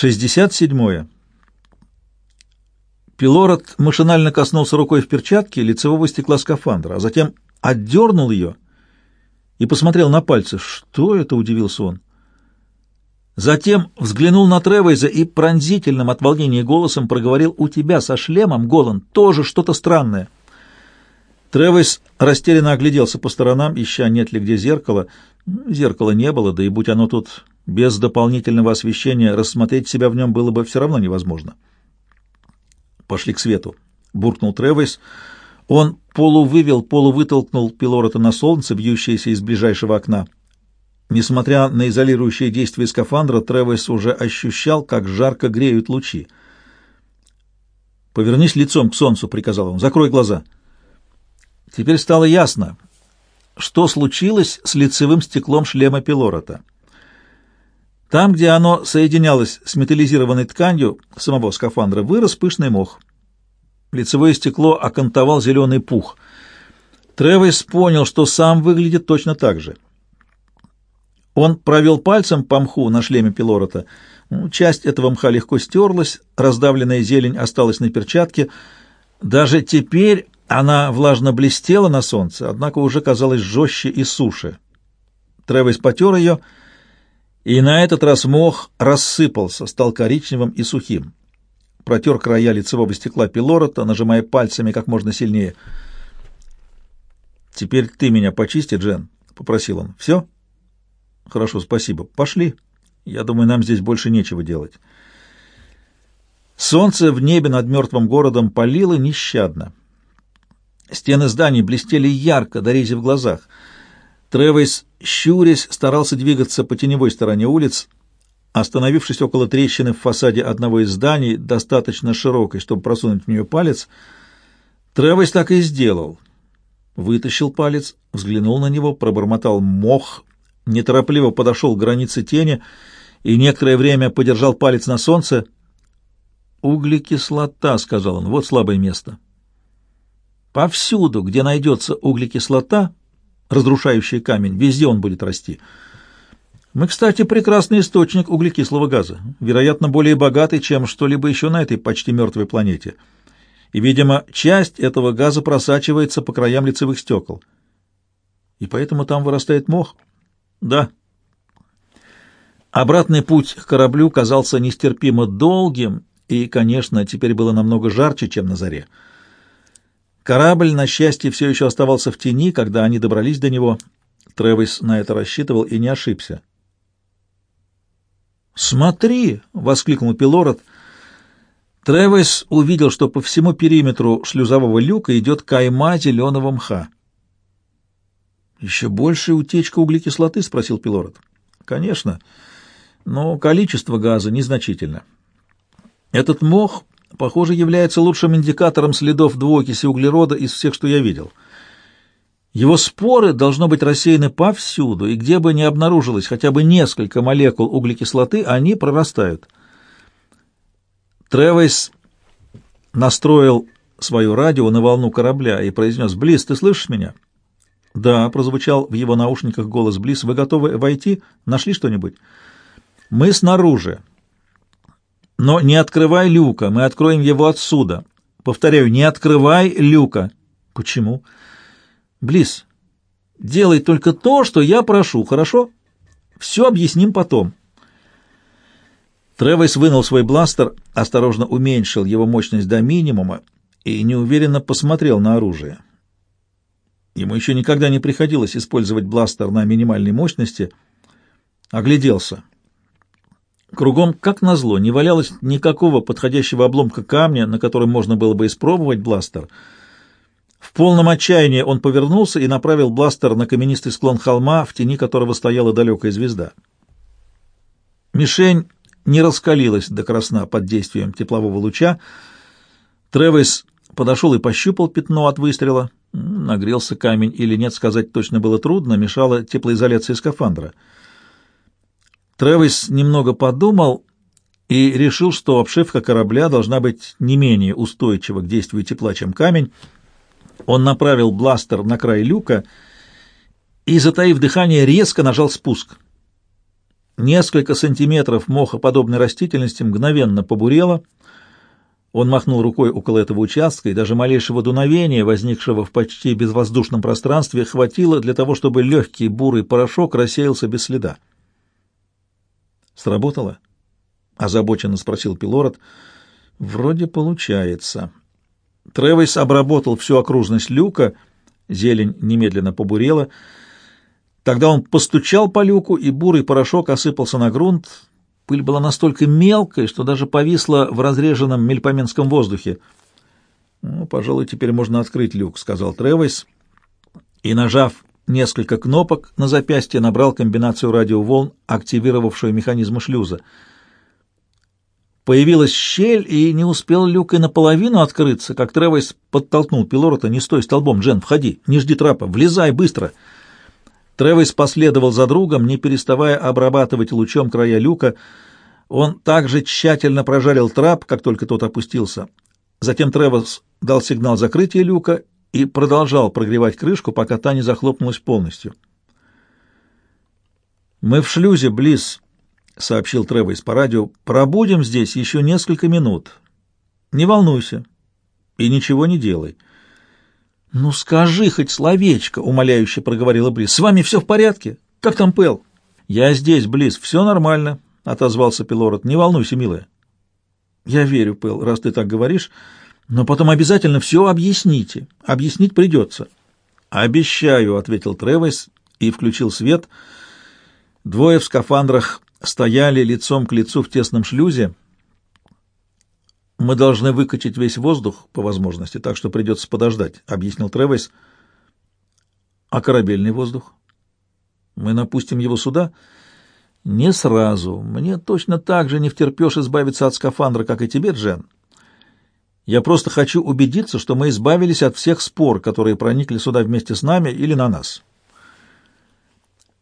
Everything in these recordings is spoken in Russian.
67. Пилород машинально коснулся рукой в перчатке лицевого стекла скафандра, а затем отдернул ее и посмотрел на пальцы. Что это, удивился он. Затем взглянул на Тревейза и пронзительным от волнения голосом проговорил «У тебя со шлемом, Голан, тоже что-то странное». Тревейс растерянно огляделся по сторонам, ища, нет ли где зеркало. Зеркала не было, да и будь оно тут без дополнительного освещения, рассмотреть себя в нем было бы все равно невозможно. «Пошли к свету», — буркнул Тревейс. Он полувывел, полувытолкнул пилорота на солнце, бьющееся из ближайшего окна. Несмотря на изолирующее действие скафандра, Тревес уже ощущал, как жарко греют лучи. «Повернись лицом к солнцу», — приказал он. «Закрой глаза». Теперь стало ясно, что случилось с лицевым стеклом шлема пилорота. Там, где оно соединялось с металлизированной тканью самого скафандра, вырос пышный мох. Лицевое стекло окантовал зеленый пух. Тревес понял, что сам выглядит точно так же. Он провел пальцем по мху на шлеме пилорота. Ну, часть этого мха легко стерлась, раздавленная зелень осталась на перчатке. Даже теперь она влажно блестела на солнце, однако уже казалась жестче и суше. Тревес потер ее, и на этот раз мох рассыпался, стал коричневым и сухим. Протер края лицевого стекла пилорота, нажимая пальцами как можно сильнее. «Теперь ты меня почисти, Джен», — попросил он. «Все?» Хорошо, спасибо. Пошли. Я думаю, нам здесь больше нечего делать. Солнце в небе над мертвым городом палило нещадно. Стены зданий блестели ярко, дорези в глазах. Тревейс, щурясь, старался двигаться по теневой стороне улиц. Остановившись около трещины в фасаде одного из зданий, достаточно широкой, чтобы просунуть в нее палец, Тревейс так и сделал. Вытащил палец, взглянул на него, пробормотал «мох», неторопливо подошел к границе тени и некоторое время подержал палец на солнце. «Углекислота», — сказал он, — «вот слабое место». Повсюду, где найдется углекислота, разрушающая камень, везде он будет расти. Мы, кстати, прекрасный источник углекислого газа, вероятно, более богатый, чем что-либо еще на этой почти мертвой планете. И, видимо, часть этого газа просачивается по краям лицевых стекол. И поэтому там вырастает мох. Да. Обратный путь к кораблю казался нестерпимо долгим, и, конечно, теперь было намного жарче, чем на заре. Корабль, на счастье, все еще оставался в тени, когда они добрались до него. Тревис на это рассчитывал и не ошибся. «Смотри!» — воскликнул Пилород. Тревис увидел, что по всему периметру шлюзового люка идет кайма зеленого мха. «Еще большая утечка углекислоты?» — спросил Пилород. «Конечно, но количество газа незначительно. Этот мох, похоже, является лучшим индикатором следов двуокиси углерода из всех, что я видел. Его споры должно быть рассеяны повсюду, и где бы ни обнаружилось хотя бы несколько молекул углекислоты, они прорастают». Тревейс настроил свое радио на волну корабля и произнес «Близ, ты слышишь меня?» «Да», — прозвучал в его наушниках голос Близ. «Вы готовы войти? Нашли что-нибудь?» «Мы снаружи. Но не открывай люка, мы откроем его отсюда. Повторяю, не открывай люка». «Почему?» «Близ, делай только то, что я прошу, хорошо? Все объясним потом». Тревес вынул свой бластер, осторожно уменьшил его мощность до минимума и неуверенно посмотрел на оружие. Ему еще никогда не приходилось использовать бластер на минимальной мощности. Огляделся. Кругом, как назло, не валялось никакого подходящего обломка камня, на котором можно было бы испробовать бластер. В полном отчаянии он повернулся и направил бластер на каменистый склон холма, в тени которого стояла далекая звезда. Мишень не раскалилась до красна под действием теплового луча. Тревис подошел и пощупал пятно от выстрела. Нагрелся камень или нет, сказать точно было трудно, мешала теплоизоляция скафандра. Тревис немного подумал и решил, что обшивка корабля должна быть не менее устойчива к действию тепла, чем камень. Он направил бластер на край люка и, затаив дыхание, резко нажал спуск. Несколько сантиметров мохоподобной растительности мгновенно побурело. Он махнул рукой около этого участка, и даже малейшего дуновения, возникшего в почти безвоздушном пространстве, хватило для того, чтобы легкий бурый порошок рассеялся без следа. «Сработало?» — озабоченно спросил Пилород. «Вроде получается». Тревис обработал всю окружность люка, зелень немедленно побурела — Тогда он постучал по люку, и бурый порошок осыпался на грунт. Пыль была настолько мелкой, что даже повисла в разреженном мельпоменском воздухе. «Ну, пожалуй, теперь можно открыть люк», — сказал Тревойс. И, нажав несколько кнопок на запястье, набрал комбинацию радиоволн, активировавшую механизм шлюза. Появилась щель, и не успел люк и наполовину открыться, как Тревойс подтолкнул Пилорота. «Не стой столбом, Джен, входи, не жди трапа, влезай быстро!» Тревис последовал за другом, не переставая обрабатывать лучом края люка. Он также тщательно прожарил трап, как только тот опустился. Затем Тревис дал сигнал закрытия люка и продолжал прогревать крышку, пока та не захлопнулась полностью. «Мы в шлюзе, Близ», — сообщил Тревис по радио. «Пробудем здесь еще несколько минут. Не волнуйся и ничего не делай». «Ну скажи хоть словечко», — умоляюще проговорила Близ. «С вами все в порядке? Как там Пэл?» «Я здесь, Близ, все нормально», — отозвался Пилород. «Не волнуйся, милая». «Я верю, Пэл, раз ты так говоришь, но потом обязательно все объясните. Объяснить придется». «Обещаю», — ответил Тревес и включил свет. Двое в скафандрах стояли лицом к лицу в тесном шлюзе. «Мы должны выкачать весь воздух по возможности, так что придется подождать», — объяснил Тревес. «А корабельный воздух? Мы напустим его сюда?» «Не сразу. Мне точно так же не втерпешь избавиться от скафандра, как и тебе, Джен. Я просто хочу убедиться, что мы избавились от всех спор, которые проникли сюда вместе с нами или на нас».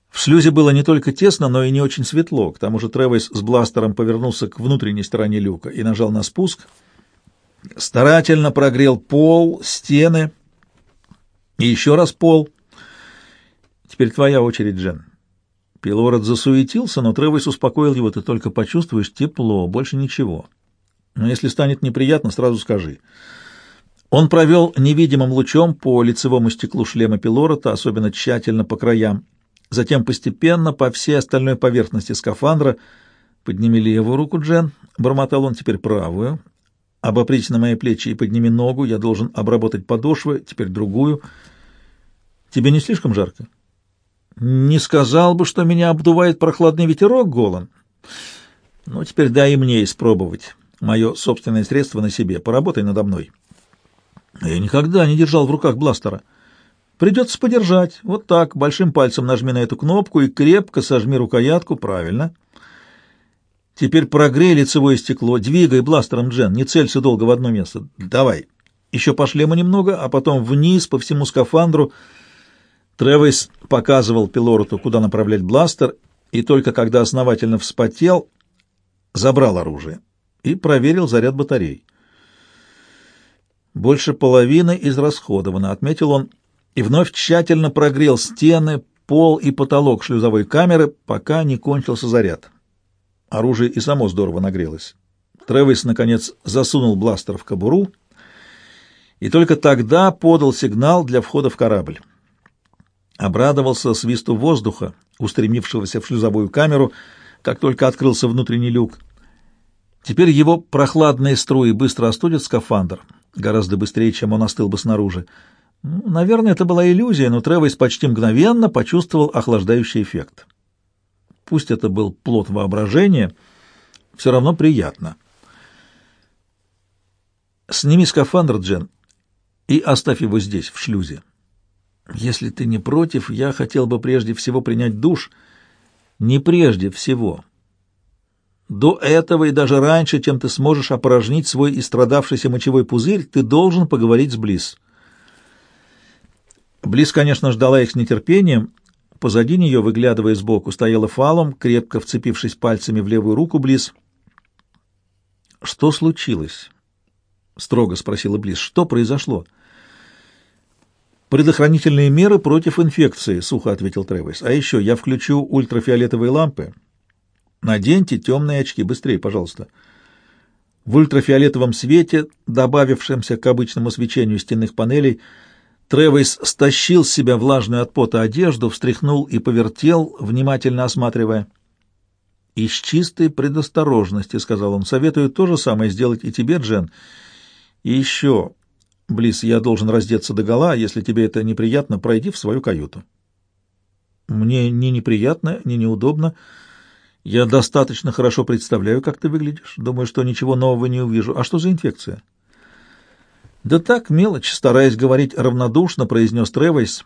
В шлюзе было не только тесно, но и не очень светло. К тому же Тревес с бластером повернулся к внутренней стороне люка и нажал на спуск. Старательно прогрел пол, стены и еще раз пол. Теперь твоя очередь, Джен. Пилород засуетился, но Тревес успокоил его. Ты только почувствуешь тепло, больше ничего. Но если станет неприятно, сразу скажи. Он провел невидимым лучом по лицевому стеклу шлема Пилорота, особенно тщательно по краям затем постепенно по всей остальной поверхности скафандра. «Подними левую руку, Джен», — бормотал он, — «теперь правую. Обоприте на мои плечи и подними ногу, я должен обработать подошвы, теперь другую. Тебе не слишком жарко?» «Не сказал бы, что меня обдувает прохладный ветерок, Голан. Ну, теперь дай и мне испробовать мое собственное средство на себе. Поработай надо мной». Я никогда не держал в руках бластера. Придется подержать. Вот так, большим пальцем нажми на эту кнопку и крепко сожми рукоятку. Правильно. Теперь прогрей лицевое стекло. Двигай бластером, Джен. Не целься долго в одно место. Давай. Еще по шлему немного, а потом вниз по всему скафандру. Тревис показывал Пилороту, куда направлять бластер, и только когда основательно вспотел, забрал оружие и проверил заряд батарей. Больше половины израсходовано, отметил он, и вновь тщательно прогрел стены, пол и потолок шлюзовой камеры, пока не кончился заряд. Оружие и само здорово нагрелось. Тревис, наконец, засунул бластер в кобуру и только тогда подал сигнал для входа в корабль. Обрадовался свисту воздуха, устремившегося в шлюзовую камеру, как только открылся внутренний люк. Теперь его прохладные струи быстро остудят скафандр, гораздо быстрее, чем он остыл бы снаружи. Ну, наверное, это была иллюзия, но Тревис почти мгновенно почувствовал охлаждающий эффект. Пусть это был плод воображения, все равно приятно. Сними скафандр, Джен, и оставь его здесь, в шлюзе. Если ты не против, я хотел бы прежде всего принять душ. Не прежде всего. До этого и даже раньше, чем ты сможешь опорожнить свой истрадавшийся мочевой пузырь, ты должен поговорить с Близ. Близ, конечно, ждала их с нетерпением. Позади нее, выглядывая сбоку, стояла фалом, крепко вцепившись пальцами в левую руку Близ. «Что случилось?» — строго спросила Близ. «Что произошло?» «Предохранительные меры против инфекции», — сухо ответил Тревис. «А еще я включу ультрафиолетовые лампы. Наденьте темные очки, быстрее, пожалуйста. В ультрафиолетовом свете, добавившемся к обычному свечению стенных панелей, Тревис стащил с себя влажную от пота одежду, встряхнул и повертел, внимательно осматривая. «Из чистой предосторожности», — сказал он, — «советую то же самое сделать и тебе, Джен. И еще, Близ, я должен раздеться догола, если тебе это неприятно, пройди в свою каюту». «Мне ни неприятно, ни неудобно. Я достаточно хорошо представляю, как ты выглядишь. Думаю, что ничего нового не увижу. А что за инфекция?» «Да так, мелочь», — стараясь говорить равнодушно, произнес Тревойс.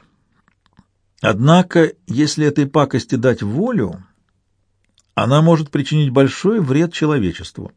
«Однако, если этой пакости дать волю...» она может причинить большой вред человечеству.